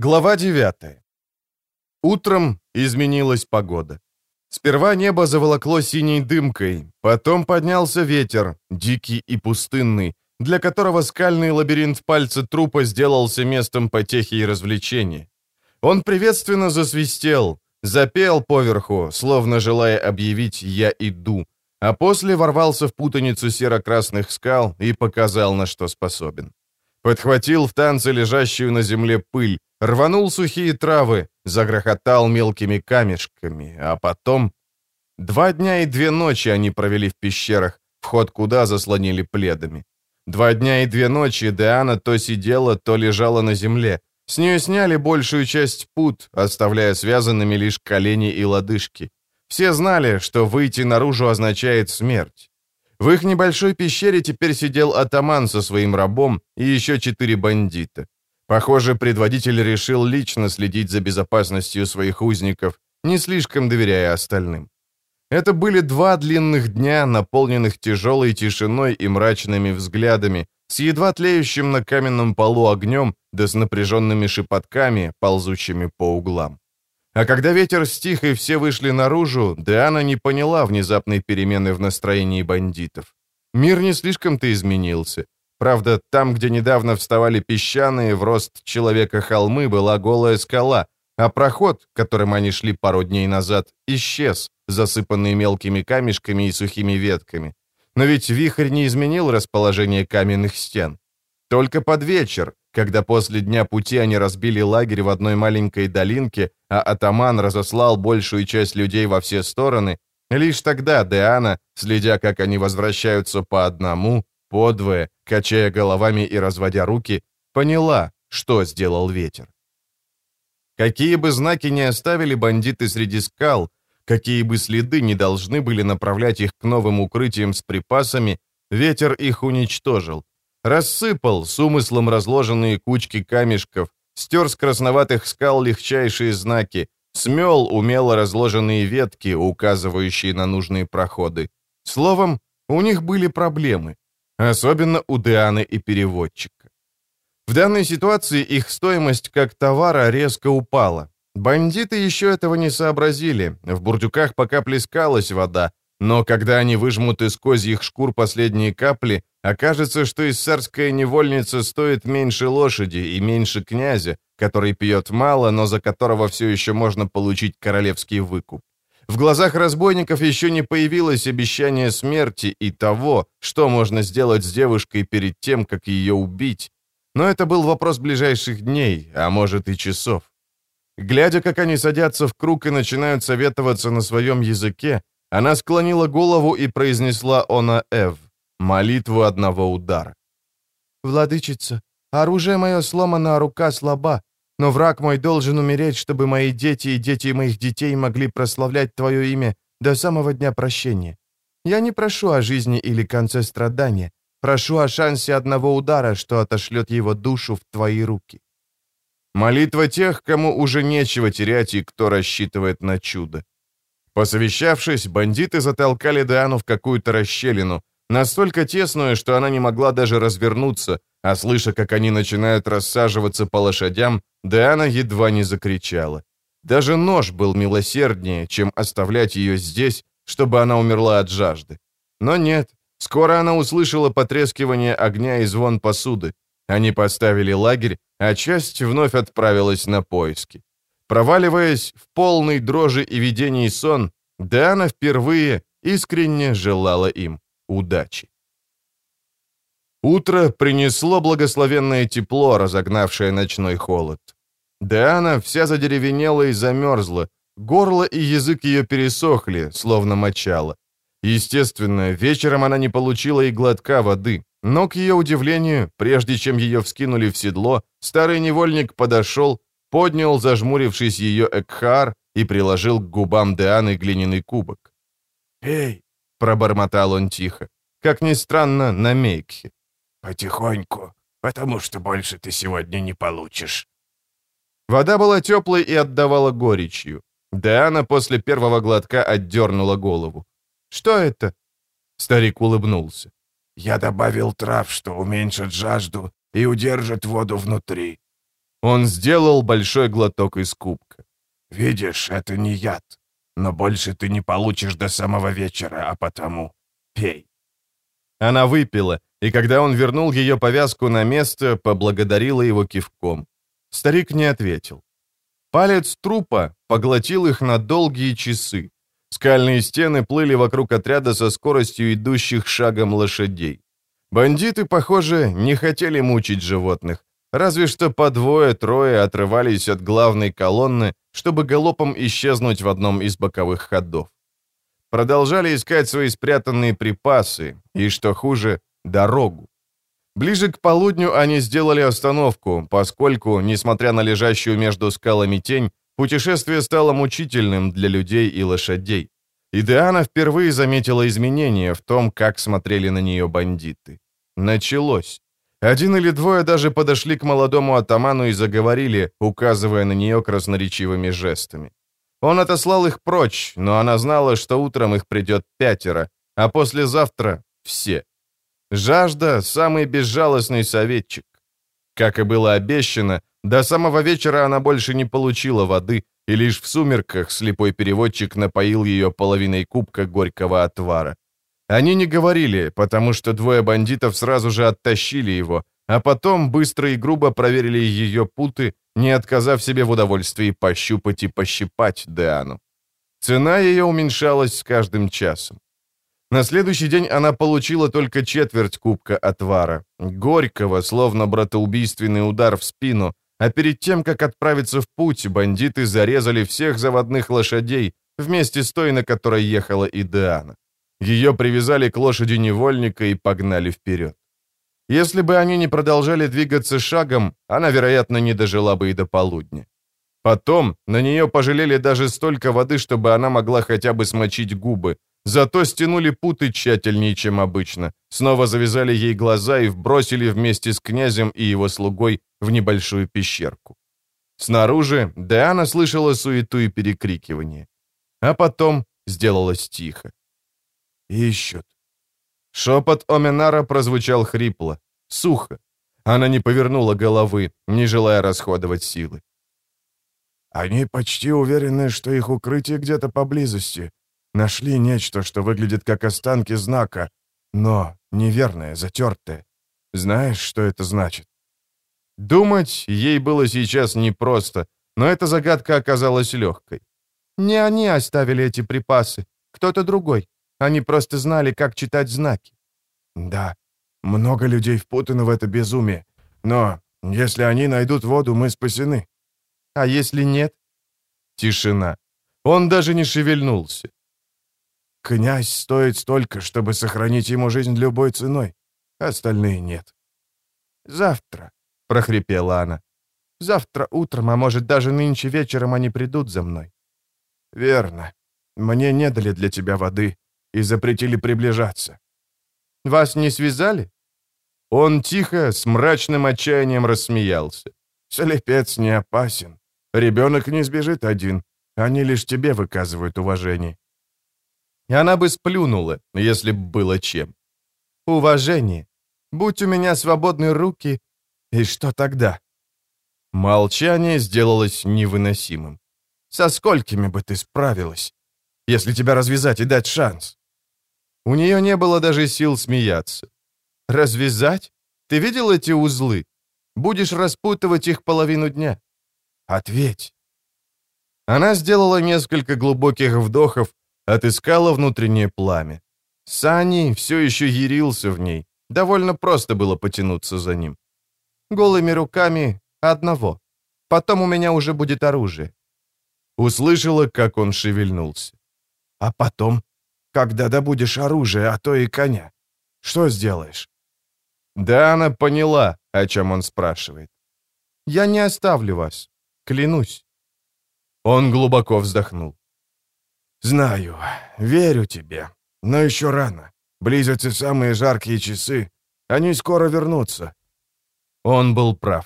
Глава 9. Утром изменилась погода. Сперва небо заволокло синей дымкой, потом поднялся ветер, дикий и пустынный, для которого скальный лабиринт пальца трупа сделался местом потехи и развлечения. Он приветственно засвистел, запел поверху, словно желая объявить «я иду», а после ворвался в путаницу серо-красных скал и показал, на что способен. Подхватил в танце лежащую на земле пыль, рванул сухие травы, загрохотал мелкими камешками, а потом... Два дня и две ночи они провели в пещерах, вход куда заслонили пледами. Два дня и две ночи Диана то сидела, то лежала на земле. С нее сняли большую часть пут, оставляя связанными лишь колени и лодыжки. Все знали, что выйти наружу означает смерть. В их небольшой пещере теперь сидел атаман со своим рабом и еще четыре бандита. Похоже, предводитель решил лично следить за безопасностью своих узников, не слишком доверяя остальным. Это были два длинных дня, наполненных тяжелой тишиной и мрачными взглядами, с едва тлеющим на каменном полу огнем, да с напряженными шепотками, ползущими по углам. А когда ветер стих и все вышли наружу, Диана не поняла внезапной перемены в настроении бандитов. Мир не слишком-то изменился. Правда, там, где недавно вставали песчаные в рост человека холмы, была голая скала, а проход, которым они шли пару дней назад, исчез, засыпанный мелкими камешками и сухими ветками. Но ведь вихрь не изменил расположение каменных стен. Только под вечер, когда после дня пути они разбили лагерь в одной маленькой долинке, а атаман разослал большую часть людей во все стороны, лишь тогда Деана, следя, как они возвращаются по одному, подвое, качая головами и разводя руки, поняла, что сделал ветер. Какие бы знаки ни оставили бандиты среди скал, какие бы следы не должны были направлять их к новым укрытиям с припасами, ветер их уничтожил. Рассыпал с умыслом разложенные кучки камешков, стер с красноватых скал легчайшие знаки, смел умело разложенные ветки, указывающие на нужные проходы. Словом, у них были проблемы, особенно у Дианы и переводчика. В данной ситуации их стоимость как товара резко упала. Бандиты еще этого не сообразили, в бурдюках пока плескалась вода, но когда они выжмут из козьих шкур последние капли, окажется, что иссарская невольница стоит меньше лошади и меньше князя, который пьет мало, но за которого все еще можно получить королевский выкуп. В глазах разбойников еще не появилось обещание смерти и того, что можно сделать с девушкой перед тем, как ее убить. Но это был вопрос ближайших дней, а может и часов. Глядя, как они садятся в круг и начинают советоваться на своем языке, она склонила голову и произнесла она Эв, молитву одного удара. «Владычица, оружие мое сломано, а рука слаба, но враг мой должен умереть, чтобы мои дети и дети моих детей могли прославлять Твое имя до самого дня прощения. Я не прошу о жизни или конце страдания, прошу о шансе одного удара, что отошлет его душу в Твои руки». Молитва тех, кому уже нечего терять и кто рассчитывает на чудо. Посовещавшись, бандиты затолкали Диану в какую-то расщелину, настолько тесную, что она не могла даже развернуться, а слыша, как они начинают рассаживаться по лошадям, Диана едва не закричала. Даже нож был милосерднее, чем оставлять ее здесь, чтобы она умерла от жажды. Но нет, скоро она услышала потрескивание огня и звон посуды. Они поставили лагерь, а часть вновь отправилась на поиски. Проваливаясь в полный дрожи и видений сон, Диана впервые искренне желала им удачи. Утро принесло благословенное тепло, разогнавшее ночной холод. Диана вся задеревенела и замерзла, горло и язык ее пересохли, словно мочало. Естественно, вечером она не получила и глотка воды, но, к ее удивлению, прежде чем ее вскинули в седло, старый невольник подошел поднял, зажмурившись ее Экхар, и приложил к губам Дианы глиняный кубок. «Пей!» — пробормотал он тихо, как ни странно, на мейкхе. «Потихоньку, потому что больше ты сегодня не получишь». Вода была теплой и отдавала горечью. Диана после первого глотка отдернула голову. «Что это?» Старик улыбнулся. «Я добавил трав, что уменьшит жажду и удержит воду внутри. Он сделал большой глоток из кубка. «Видишь, это не яд, но больше ты не получишь до самого вечера, а потому пей». Она выпила, и когда он вернул ее повязку на место, поблагодарила его кивком. Старик не ответил. Палец трупа поглотил их на долгие часы. Скальные стены плыли вокруг отряда со скоростью идущих шагом лошадей. Бандиты, похоже, не хотели мучить животных, разве что по двое-трое отрывались от главной колонны, чтобы галопом исчезнуть в одном из боковых ходов. Продолжали искать свои спрятанные припасы и, что хуже, дорогу. Ближе к полудню они сделали остановку, поскольку, несмотря на лежащую между скалами тень, путешествие стало мучительным для людей и лошадей. И Диана впервые заметила изменения в том, как смотрели на нее бандиты. Началось. Один или двое даже подошли к молодому атаману и заговорили, указывая на нее красноречивыми жестами. Он отослал их прочь, но она знала, что утром их придет пятеро, а послезавтра — все. Жажда — самый безжалостный советчик. Как и было обещано, до самого вечера она больше не получила воды, и лишь в сумерках слепой переводчик напоил ее половиной кубка горького отвара. Они не говорили, потому что двое бандитов сразу же оттащили его, а потом быстро и грубо проверили ее путы, не отказав себе в удовольствии пощупать и пощипать Деану. Цена ее уменьшалась с каждым часом. На следующий день она получила только четверть кубка отвара, горького, словно братоубийственный удар в спину, а перед тем, как отправиться в путь, бандиты зарезали всех заводных лошадей, вместе с той, на которой ехала и Деана. Ее привязали к лошади невольника и погнали вперед. Если бы они не продолжали двигаться шагом, она, вероятно, не дожила бы и до полудня. Потом на нее пожалели даже столько воды, чтобы она могла хотя бы смочить губы, Зато стянули путы тщательнее, чем обычно, снова завязали ей глаза и вбросили вместе с князем и его слугой в небольшую пещерку. Снаружи Диана слышала суету и перекрикивание. А потом сделалось тихо. «Ищут». Шепот Оменара прозвучал хрипло, сухо. Она не повернула головы, не желая расходовать силы. «Они почти уверены, что их укрытие где-то поблизости», Нашли нечто, что выглядит как останки знака, но неверное, затертое. Знаешь, что это значит?» Думать ей было сейчас непросто, но эта загадка оказалась легкой. Не они оставили эти припасы, кто-то другой. Они просто знали, как читать знаки. «Да, много людей впутаны в это безумие. Но если они найдут воду, мы спасены». «А если нет?» Тишина. Он даже не шевельнулся. Князь стоит столько, чтобы сохранить ему жизнь любой ценой. Остальные нет. «Завтра», — прохрипела она. «Завтра утром, а может, даже нынче вечером они придут за мной». «Верно. Мне не дали для тебя воды и запретили приближаться». «Вас не связали?» Он тихо, с мрачным отчаянием рассмеялся. «Слепец не опасен. Ребенок не сбежит один. Они лишь тебе выказывают уважение она бы сплюнула, если бы было чем. Уважение. Будь у меня свободные руки, и что тогда? Молчание сделалось невыносимым. Со сколькими бы ты справилась, если тебя развязать и дать шанс? У нее не было даже сил смеяться. Развязать? Ты видел эти узлы? Будешь распутывать их половину дня. Ответь. Она сделала несколько глубоких вдохов, Отыскала внутреннее пламя. Сани все еще ярился в ней. Довольно просто было потянуться за ним. Голыми руками одного. Потом у меня уже будет оружие. Услышала, как он шевельнулся. А потом, когда добудешь оружие, а то и коня, что сделаешь? Да, она поняла, о чем он спрашивает. Я не оставлю вас, клянусь. Он глубоко вздохнул. «Знаю, верю тебе. Но еще рано. Близятся самые жаркие часы. Они скоро вернутся». Он был прав.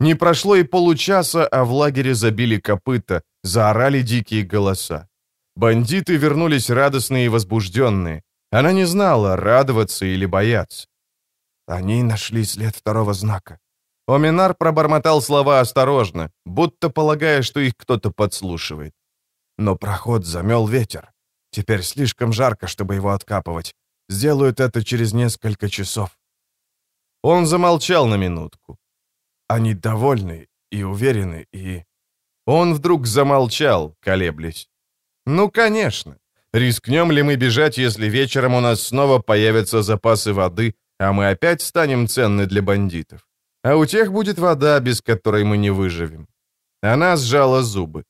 Не прошло и получаса, а в лагере забили копыта, заорали дикие голоса. Бандиты вернулись радостные и возбужденные. Она не знала, радоваться или бояться. Они нашли след второго знака. Оминар пробормотал слова осторожно, будто полагая, что их кто-то подслушивает. Но проход замел ветер. Теперь слишком жарко, чтобы его откапывать. Сделают это через несколько часов. Он замолчал на минутку. Они довольны и уверены, и... Он вдруг замолчал, колеблясь. «Ну, конечно. Рискнем ли мы бежать, если вечером у нас снова появятся запасы воды, а мы опять станем ценны для бандитов? А у тех будет вода, без которой мы не выживем». Она сжала зубы.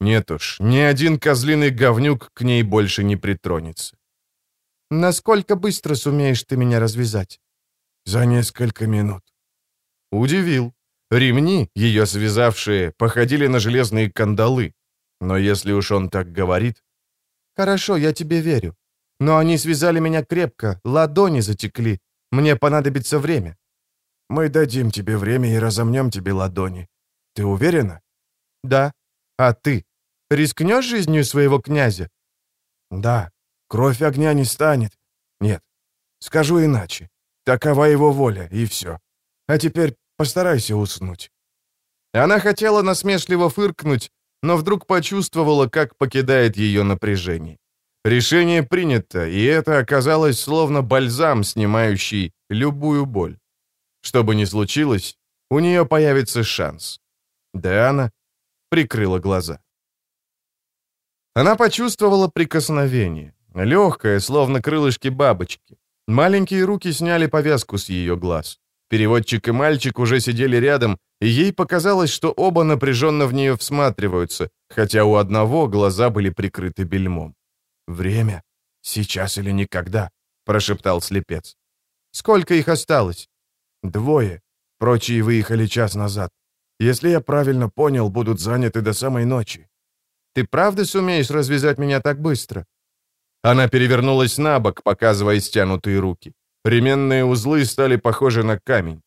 Нет уж, ни один козлиный говнюк к ней больше не притронется. «Насколько быстро сумеешь ты меня развязать?» «За несколько минут». Удивил. Ремни, ее связавшие, походили на железные кандалы. Но если уж он так говорит... «Хорошо, я тебе верю. Но они связали меня крепко, ладони затекли. Мне понадобится время». «Мы дадим тебе время и разомнем тебе ладони. Ты уверена?» «Да. А ты? Рискнешь жизнью своего князя?» «Да. Кровь огня не станет. Нет. Скажу иначе. Такова его воля, и все. А теперь постарайся уснуть». Она хотела насмешливо фыркнуть, но вдруг почувствовала, как покидает ее напряжение. Решение принято, и это оказалось словно бальзам, снимающий любую боль. Что бы ни случилось, у нее появится шанс. Диана прикрыла глаза. Она почувствовала прикосновение, легкое, словно крылышки бабочки. Маленькие руки сняли повязку с ее глаз. Переводчик и мальчик уже сидели рядом, и ей показалось, что оба напряженно в нее всматриваются, хотя у одного глаза были прикрыты бельмом. «Время? Сейчас или никогда?» — прошептал слепец. «Сколько их осталось?» «Двое. Прочие выехали час назад. Если я правильно понял, будут заняты до самой ночи». «Ты правда сумеешь развязать меня так быстро?» Она перевернулась на бок, показывая стянутые руки. Ременные узлы стали похожи на камень.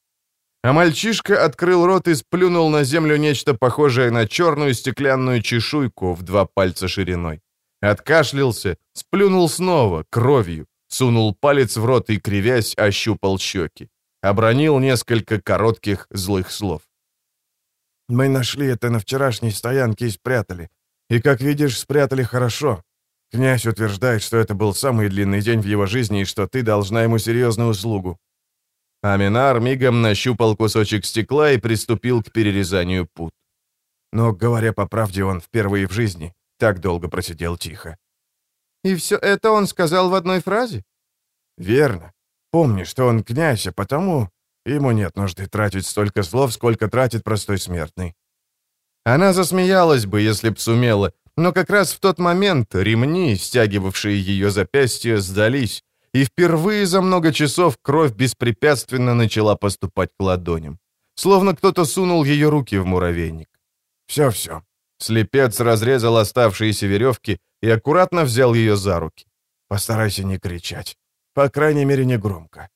А мальчишка открыл рот и сплюнул на землю нечто похожее на черную стеклянную чешуйку в два пальца шириной. Откашлялся, сплюнул снова, кровью, сунул палец в рот и, кривясь, ощупал щеки. Обронил несколько коротких злых слов. «Мы нашли это на вчерашней стоянке и спрятали. И, как видишь, спрятали хорошо. Князь утверждает, что это был самый длинный день в его жизни и что ты должна ему серьезную услугу». Аминар мигом нащупал кусочек стекла и приступил к перерезанию пут. Но, говоря по правде, он впервые в жизни так долго просидел тихо. «И все это он сказал в одной фразе?» «Верно. Помни, что он князь, а потому ему нет нужды тратить столько слов, сколько тратит простой смертный». Она засмеялась бы, если б сумела, но как раз в тот момент ремни, стягивавшие ее запястья, сдались, и впервые за много часов кровь беспрепятственно начала поступать к ладоням. Словно кто-то сунул ее руки в муравейник. «Все-все». Слепец разрезал оставшиеся веревки и аккуратно взял ее за руки. «Постарайся не кричать. По крайней мере, не громко».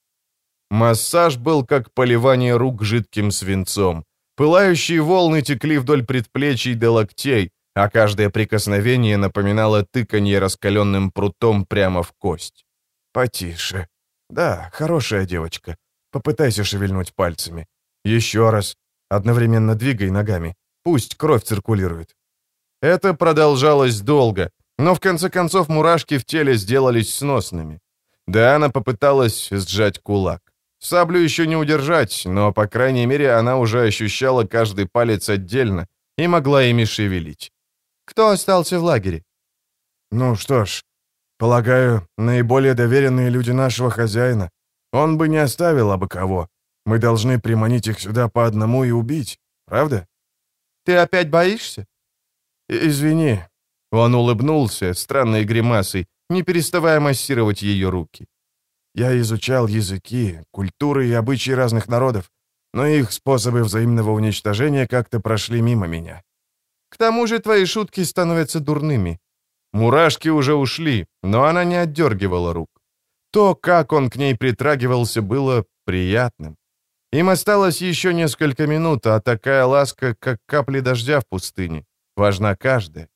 Массаж был как поливание рук жидким свинцом. Пылающие волны текли вдоль предплечий до локтей, а каждое прикосновение напоминало тыканье раскаленным прутом прямо в кость. «Потише. Да, хорошая девочка. Попытайся шевельнуть пальцами. Еще раз. Одновременно двигай ногами. Пусть кровь циркулирует». Это продолжалось долго, но в конце концов мурашки в теле сделались сносными. Диана попыталась сжать кулак. Саблю еще не удержать, но, по крайней мере, она уже ощущала каждый палец отдельно и могла ими шевелить. Кто остался в лагере?» «Ну что ж, полагаю, наиболее доверенные люди нашего хозяина. Он бы не оставил абы кого. Мы должны приманить их сюда по одному и убить, правда?» «Ты опять боишься?» «Извини». Он улыбнулся странной гримасой, не переставая массировать ее руки. «Я изучал языки, культуры и обычаи разных народов, но их способы взаимного уничтожения как-то прошли мимо меня. К тому же твои шутки становятся дурными. Мурашки уже ушли, но она не отдергивала рук. То, как он к ней притрагивался, было приятным. Им осталось еще несколько минут, а такая ласка, как капли дождя в пустыне, важна каждая.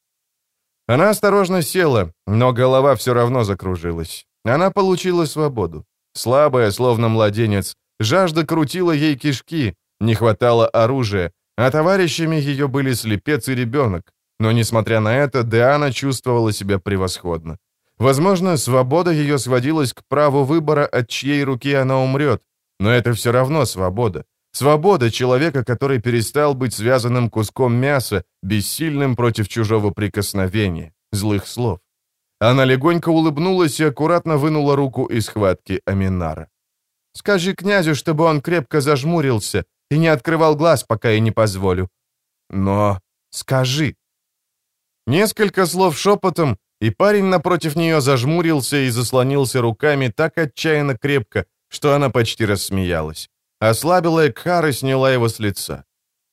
Она осторожно села, но голова все равно закружилась. Она получила свободу. Слабая, словно младенец, жажда крутила ей кишки, Не хватало оружия, а товарищами ее были слепец и ребенок. Но, несмотря на это, Диана чувствовала себя превосходно. Возможно, свобода ее сводилась к праву выбора, от чьей руки она умрет. Но это все равно свобода. Свобода человека, который перестал быть связанным куском мяса, бессильным против чужого прикосновения, злых слов. Она легонько улыбнулась и аккуратно вынула руку из схватки Аминара. «Скажи князю, чтобы он крепко зажмурился и не открывал глаз, пока я не позволю». «Но скажи». Несколько слов шепотом, и парень напротив нее зажмурился и заслонился руками так отчаянно крепко, что она почти рассмеялась. Ослабила Экхар и сняла его с лица.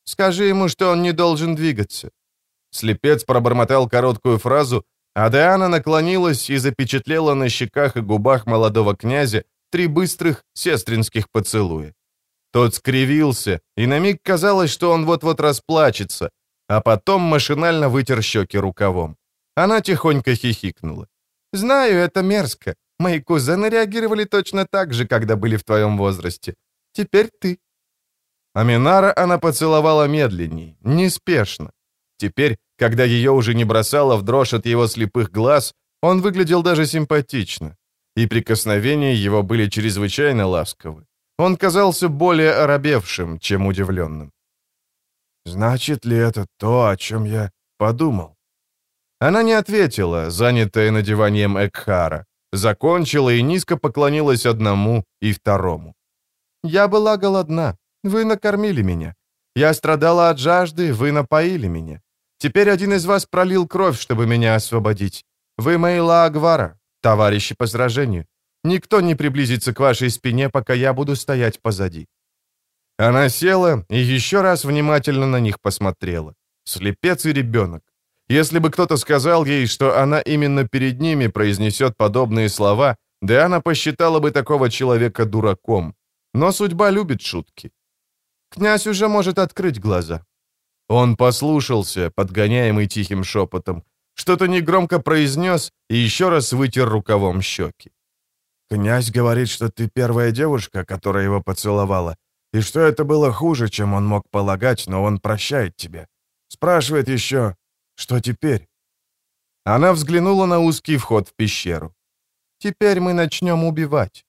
«Скажи ему, что он не должен двигаться». Слепец пробормотал короткую фразу, а Диана наклонилась и запечатлела на щеках и губах молодого князя три быстрых сестринских поцелуя. Тот скривился, и на миг казалось, что он вот-вот расплачется, а потом машинально вытер щеки рукавом. Она тихонько хихикнула. «Знаю, это мерзко. Мои кузены реагировали точно так же, когда были в твоем возрасте. Теперь ты». Аминара она поцеловала медленней, неспешно. Теперь, когда ее уже не бросало в дрожь от его слепых глаз, он выглядел даже симпатично. И прикосновения его были чрезвычайно ласковы. Он казался более оробевшим, чем удивленным. «Значит ли это то, о чем я подумал?» Она не ответила, занятая надеванием Экхара. Закончила и низко поклонилась одному и второму. «Я была голодна. Вы накормили меня. Я страдала от жажды, вы напоили меня. Теперь один из вас пролил кровь, чтобы меня освободить. Вы мои Лаагвара, товарищи по сражению. Никто не приблизится к вашей спине, пока я буду стоять позади». Она села и еще раз внимательно на них посмотрела. Слепец и ребенок. Если бы кто-то сказал ей, что она именно перед ними произнесет подобные слова, да она посчитала бы такого человека дураком. Но судьба любит шутки. Князь уже может открыть глаза. Он послушался, подгоняемый тихим шепотом, что-то негромко произнес и еще раз вытер рукавом щеки. «Князь говорит, что ты первая девушка, которая его поцеловала, и что это было хуже, чем он мог полагать, но он прощает тебя. Спрашивает еще, что теперь?» Она взглянула на узкий вход в пещеру. «Теперь мы начнем убивать».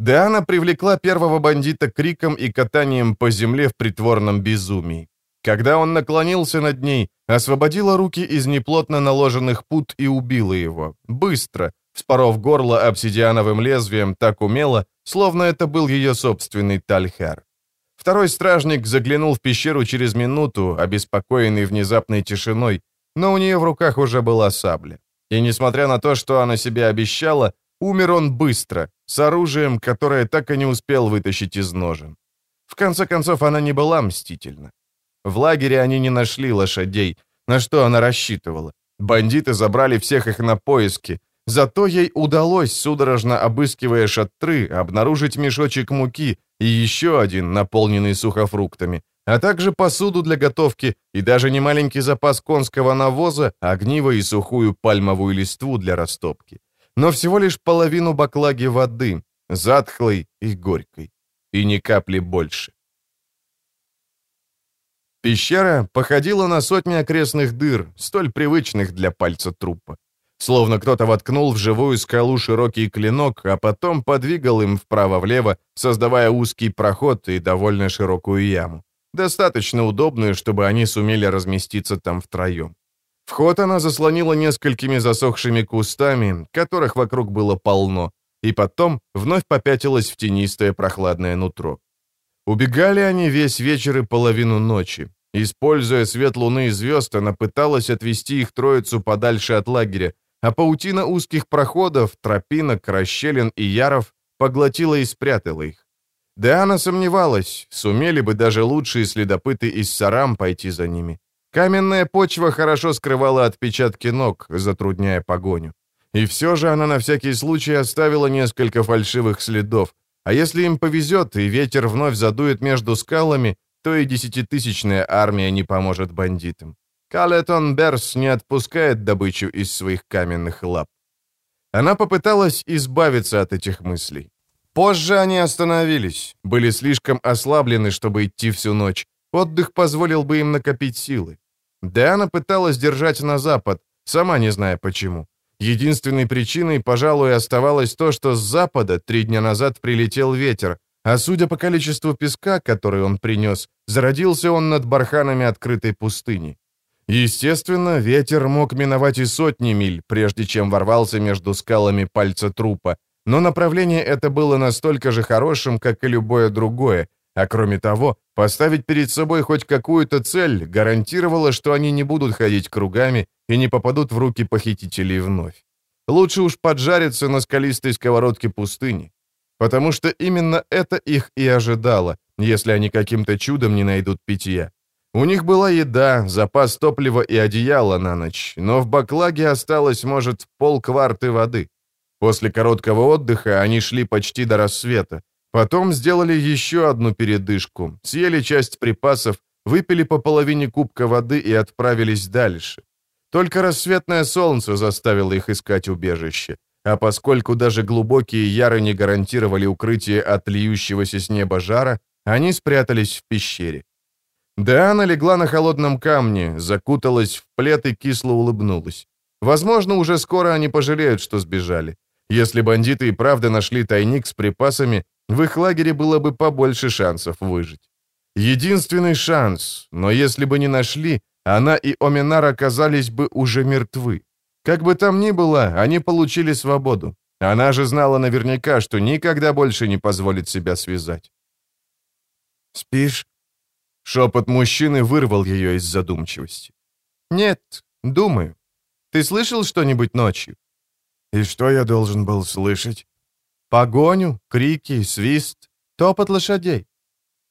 Диана привлекла первого бандита криком и катанием по земле в притворном безумии. Когда он наклонился над ней, освободила руки из неплотно наложенных пут и убила его. Быстро, вспоров горло обсидиановым лезвием так умело, словно это был ее собственный тальхар. Второй стражник заглянул в пещеру через минуту, обеспокоенный внезапной тишиной, но у нее в руках уже была сабля. И несмотря на то, что она себе обещала, умер он быстро, с оружием, которое так и не успел вытащить из ножен. В конце концов, она не была мстительна. В лагере они не нашли лошадей, на что она рассчитывала. Бандиты забрали всех их на поиски, Зато ей удалось, судорожно обыскивая шатры, обнаружить мешочек муки и еще один, наполненный сухофруктами, а также посуду для готовки и даже немаленький запас конского навоза, огниво и сухую пальмовую листву для растопки. Но всего лишь половину баклаги воды, затхлой и горькой. И ни капли больше. Пещера походила на сотни окрестных дыр, столь привычных для пальца трупа. Словно кто-то воткнул в живую скалу широкий клинок, а потом подвигал им вправо-влево, создавая узкий проход и довольно широкую яму. Достаточно удобную, чтобы они сумели разместиться там втроем. Вход она заслонила несколькими засохшими кустами, которых вокруг было полно, и потом вновь попятилась в тенистое прохладное нутро. Убегали они весь вечер и половину ночи. Используя свет луны и звезд, она пыталась отвести их троицу подальше от лагеря, а паутина узких проходов, тропинок, расщелин и яров поглотила и спрятала их. Диана сомневалась, сумели бы даже лучшие следопыты из Сарам пойти за ними. Каменная почва хорошо скрывала отпечатки ног, затрудняя погоню. И все же она на всякий случай оставила несколько фальшивых следов, а если им повезет и ветер вновь задует между скалами, то и десятитысячная армия не поможет бандитам. Калетон Берс не отпускает добычу из своих каменных лап. Она попыталась избавиться от этих мыслей. Позже они остановились, были слишком ослаблены, чтобы идти всю ночь. Отдых позволил бы им накопить силы. Диана пыталась держать на запад, сама не зная почему. Единственной причиной, пожалуй, оставалось то, что с запада три дня назад прилетел ветер, а судя по количеству песка, который он принес, зародился он над барханами открытой пустыни. Естественно, ветер мог миновать и сотни миль, прежде чем ворвался между скалами пальца трупа, но направление это было настолько же хорошим, как и любое другое, а кроме того, поставить перед собой хоть какую-то цель гарантировало, что они не будут ходить кругами и не попадут в руки похитителей вновь. Лучше уж поджариться на скалистой сковородке пустыни, потому что именно это их и ожидало, если они каким-то чудом не найдут питья. У них была еда, запас топлива и одеяло на ночь, но в баклаге осталось, может, полкварты воды. После короткого отдыха они шли почти до рассвета. Потом сделали еще одну передышку, съели часть припасов, выпили по половине кубка воды и отправились дальше. Только рассветное солнце заставило их искать убежище. А поскольку даже глубокие яры не гарантировали укрытие от льющегося с неба жара, они спрятались в пещере. Диана легла на холодном камне, закуталась в плед и кисло улыбнулась. Возможно, уже скоро они пожалеют, что сбежали. Если бандиты и правда нашли тайник с припасами, в их лагере было бы побольше шансов выжить. Единственный шанс, но если бы не нашли, она и Оминар оказались бы уже мертвы. Как бы там ни было, они получили свободу. Она же знала наверняка, что никогда больше не позволит себя связать. «Спишь?» Шепот мужчины вырвал ее из задумчивости. «Нет, думаю. Ты слышал что-нибудь ночью?» «И что я должен был слышать?» Погоню, крики, свист, топот лошадей.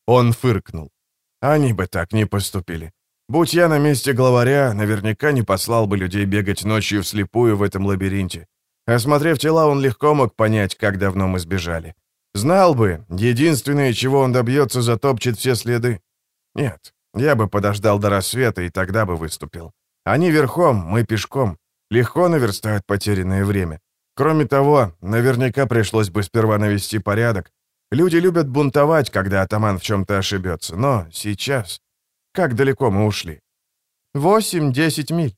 Он фыркнул. Они бы так не поступили. Будь я на месте главаря, наверняка не послал бы людей бегать ночью вслепую в этом лабиринте. Осмотрев тела, он легко мог понять, как давно мы сбежали. Знал бы, единственное, чего он добьется, затопчет все следы. Нет, я бы подождал до рассвета и тогда бы выступил. Они верхом, мы пешком. Легко наверстают потерянное время. Кроме того, наверняка пришлось бы сперва навести порядок. Люди любят бунтовать, когда атаман в чем-то ошибется. Но сейчас... Как далеко мы ушли? Восемь-десять миль.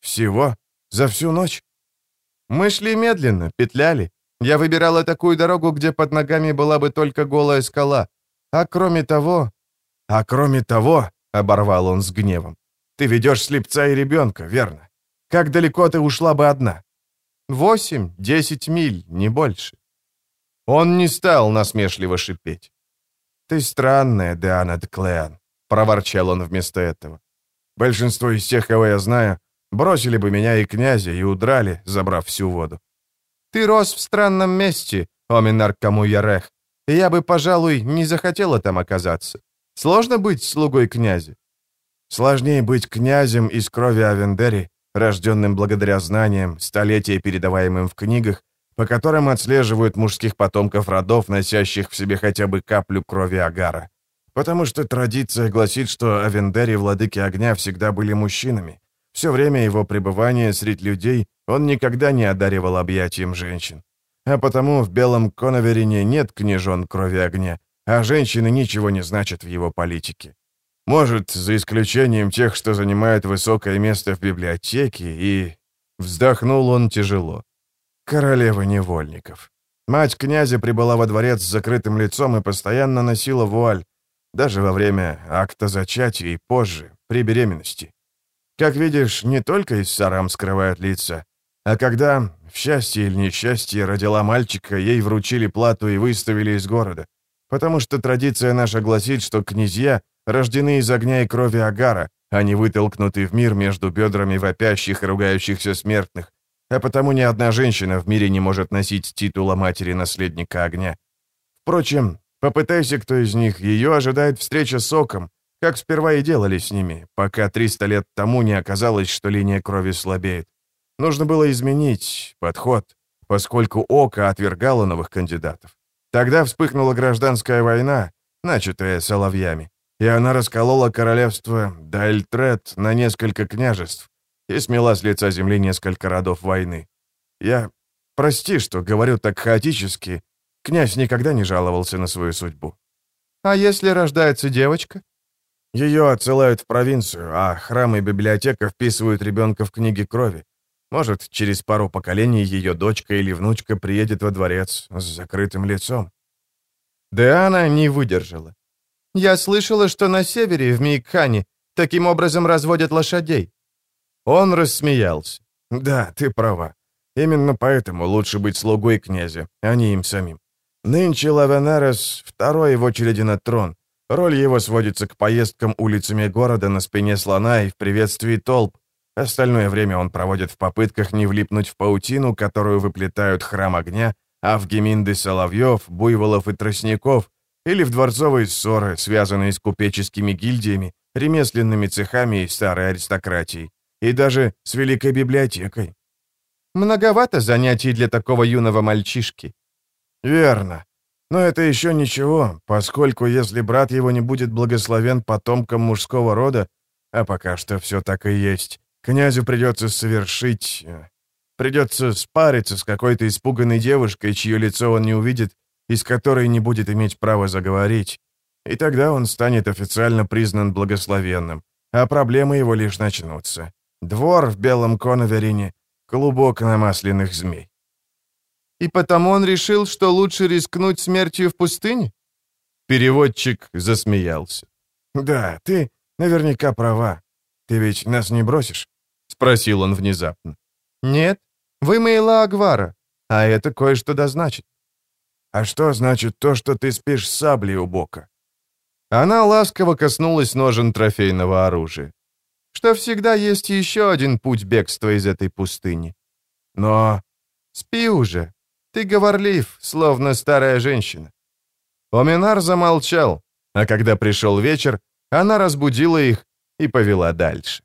Всего? За всю ночь? Мы шли медленно, петляли. Я выбирала такую дорогу, где под ногами была бы только голая скала. А кроме того... А кроме того, — оборвал он с гневом, — ты ведешь слепца и ребенка, верно? Как далеко ты ушла бы одна? Восемь, десять миль, не больше. Он не стал насмешливо шипеть. «Ты странная, Диана Деклеан», — проворчал он вместо этого. «Большинство из тех, кого я знаю, бросили бы меня и князя и удрали, забрав всю воду». «Ты рос в странном месте, Оминар Камуярех, и я бы, пожалуй, не захотела там оказаться. Сложно быть слугой князя?» «Сложнее быть князем из крови Авендери, рожденным благодаря знаниям, столетия передаваемым в книгах, по которым отслеживают мужских потомков родов, носящих в себе хотя бы каплю крови Агара. Потому что традиция гласит, что Авендери, владыки огня, всегда были мужчинами. Все время его пребывания среди людей он никогда не одаривал объятием женщин. А потому в Белом Коноверине нет княжон крови огня, а женщины ничего не значат в его политике. Может, за исключением тех, что занимают высокое место в библиотеке, и... Вздохнул он тяжело. Королева невольников. Мать князя прибыла во дворец с закрытым лицом и постоянно носила вуаль, даже во время акта зачатия и позже, при беременности. Как видишь, не только из сарам скрывают лица, а когда, в счастье или несчастье, родила мальчика, ей вручили плату и выставили из города. Потому что традиция наша гласит, что князья рождены из огня и крови Агара, а не вытолкнуты в мир между бедрами вопящих и ругающихся смертных, а потому ни одна женщина в мире не может носить титула матери-наследника огня. Впрочем, попытайся кто из них, ее ожидает встреча с Оком, как сперва и делали с ними, пока 300 лет тому не оказалось, что линия крови слабеет. Нужно было изменить подход, поскольку Ока отвергало новых кандидатов. Тогда вспыхнула гражданская война, начатая соловьями и она расколола королевство Дальтрет на несколько княжеств и смела с лица земли несколько родов войны. Я... Прости, что говорю так хаотически. Князь никогда не жаловался на свою судьбу. А если рождается девочка? Ее отсылают в провинцию, а храм и библиотека вписывают ребенка в книги крови. Может, через пару поколений ее дочка или внучка приедет во дворец с закрытым лицом. Диана не выдержала. «Я слышала, что на севере, в Мейкхане, таким образом разводят лошадей». Он рассмеялся. «Да, ты права. Именно поэтому лучше быть слугой князя, а не им самим. Нынче Лавенерес второй в очереди на трон. Роль его сводится к поездкам улицами города на спине слона и в приветствии толп. Остальное время он проводит в попытках не влипнуть в паутину, которую выплетают храм огня, а в геминды соловьев, буйволов и тростников, или в дворцовые ссоры, связанные с купеческими гильдиями, ремесленными цехами и старой аристократией, и даже с Великой библиотекой. Многовато занятий для такого юного мальчишки. Верно. Но это еще ничего, поскольку если брат его не будет благословен потомком мужского рода, а пока что все так и есть, князю придется совершить... Э, придется спариться с какой-то испуганной девушкой, чье лицо он не увидит, и с которой не будет иметь права заговорить. И тогда он станет официально признан благословенным, а проблемы его лишь начнутся. Двор в белом коноверине, клубок намасленных змей. И потому он решил, что лучше рискнуть смертью в пустыне? Переводчик засмеялся. «Да, ты наверняка права. Ты ведь нас не бросишь?» — спросил он внезапно. «Нет, вы Мейла Агвара, а это кое-что да значит». «А что значит то, что ты спишь с саблей у бока?» Она ласково коснулась ножен трофейного оружия. «Что всегда есть еще один путь бегства из этой пустыни. Но...» «Спи уже, ты говорлив, словно старая женщина». Оминар замолчал, а когда пришел вечер, она разбудила их и повела дальше.